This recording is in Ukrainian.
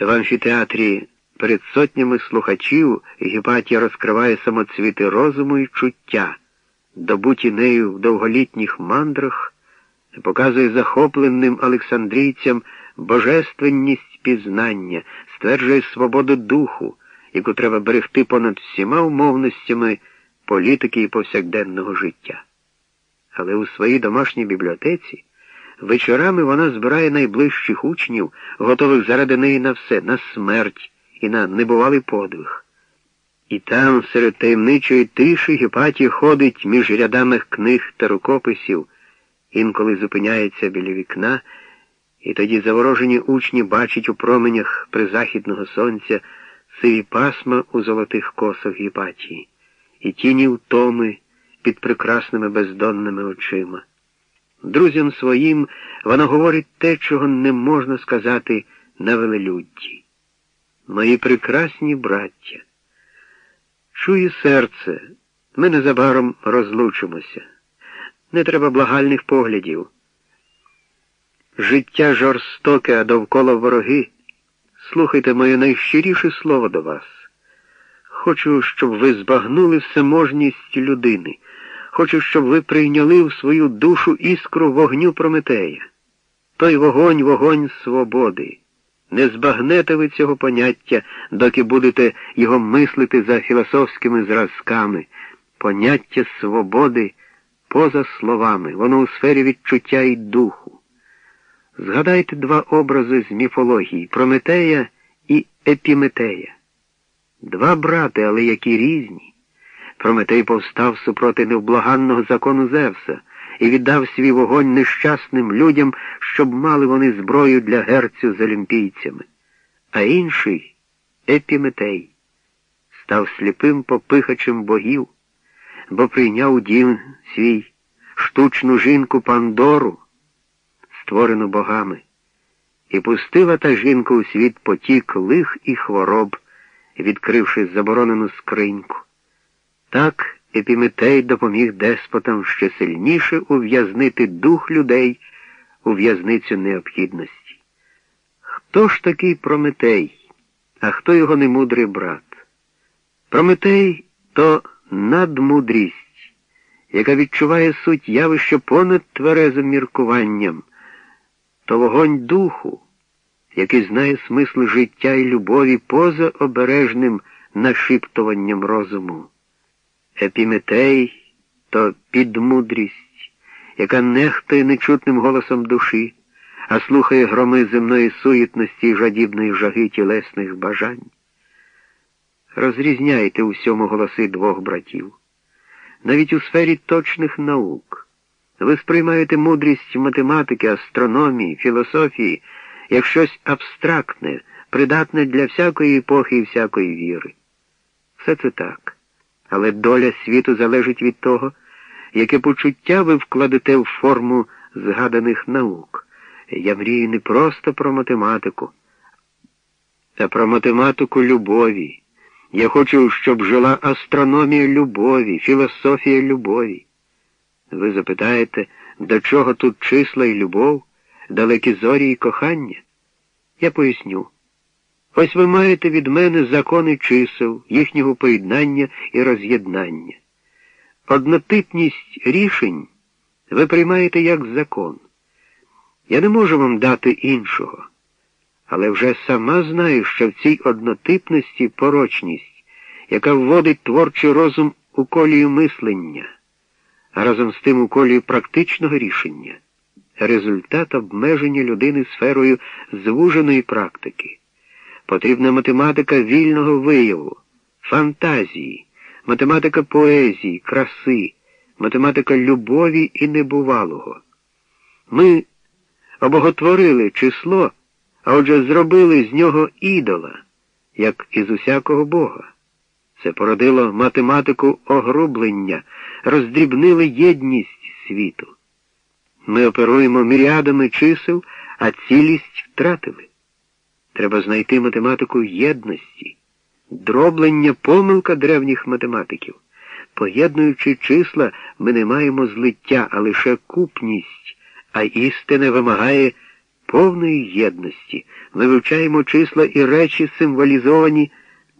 В амфітеатрі перед сотнями слухачів Гіпатія розкриває самоцвіти розуму і чуття, добуті нею в довголітніх мандрах, показує захопленим Олександрійцям божественність пізнання, стверджує свободу духу, яку треба берегти понад всіма умовностями політики і повсякденного життя. Але у своїй домашній бібліотеці вечорами вона збирає найближчих учнів, готових заради неї на все, на смерть і на небувалий подвиг. І там, серед таємничої тиші, Гіпатій ходить між рядами книг та рукописів, інколи зупиняється біля вікна, і тоді заворожені учні бачать у променях призахідного сонця сиві пасма у золотих косах Гіпатії і тіні втоми під прекрасними бездонними очима. Друзям своїм вона говорить те, чого не можна сказати на велелюдді. Мої прекрасні браття, чує серце, ми незабаром розлучимося. Не треба благальних поглядів. Життя жорстоке, а довкола вороги. Слухайте моє найщиріше слово до вас. Хочу, щоб ви збагнули всеможність людини. Хочу, щоб ви прийняли в свою душу іскру вогню Прометея. Той вогонь, вогонь свободи. Не збагнете ви цього поняття, доки будете його мислити за філософськими зразками. Поняття свободи поза словами, воно у сфері відчуття і духу. Згадайте два образи з міфології Прометея і Епіметея. Два брати, але які різні. Прометей повстав супроти невблаганного закону Зевса і віддав свій вогонь нещасним людям, щоб мали вони зброю для герцю з олімпійцями. А інший Епіметей став сліпим попихачем богів, бо прийняв дім свій штучну жінку Пандору, створену богами, і пустила та жінка у світ потік лих і хвороб відкривши заборонену скриньку. Так Епіметей допоміг деспотам ще сильніше ув'язнити дух людей у в'язницю необхідності. Хто ж такий Прометей, а хто його немудрий брат? Прометей то надмудрість, яка відчуває суть явища понад тверезим міркуванням, то вогонь духу який знає смисл життя і любові поза обережним нашіптуванням розуму. Епіметей то підмудрість, яка нехтує нечутним голосом душі, а слухає громи земної суєтності і жадібної жаги тілесних бажань. Розрізняйте у всьому голоси двох братів. Навіть у сфері точних наук. Ви сприймаєте мудрість математики, астрономії, філософії як щось абстрактне, придатне для всякої епохи і всякої віри. Все це так. Але доля світу залежить від того, яке почуття ви вкладете в форму згаданих наук. Я мрію не просто про математику, а про математику любові. Я хочу, щоб жила астрономія любові, філософія любові. Ви запитаєте, до чого тут числа і любов? далекі зорі і кохання? Я поясню. Ось ви маєте від мене закони чисел, їхнього поєднання і роз'єднання. Однотипність рішень ви приймаєте як закон. Я не можу вам дати іншого, але вже сама знаю, що в цій однотипності порочність, яка вводить творчий розум у колію мислення, а разом з тим у колію практичного рішення результат обмеження людини сферою звуженої практики. Потрібна математика вільного вияву, фантазії, математика поезії, краси, математика любові і небувалого. Ми обоготворили число, а отже зробили з нього ідола, як із усякого Бога. Це породило математику огрублення, роздрібнили єдність світу. Ми оперуємо міріадами чисел, а цілість втратили. Треба знайти математику єдності, дроблення помилка древніх математиків. Поєднуючи числа, ми не маємо злиття, а лише купність, а істина вимагає повної єдності. Ми вивчаємо числа і речі, символізовані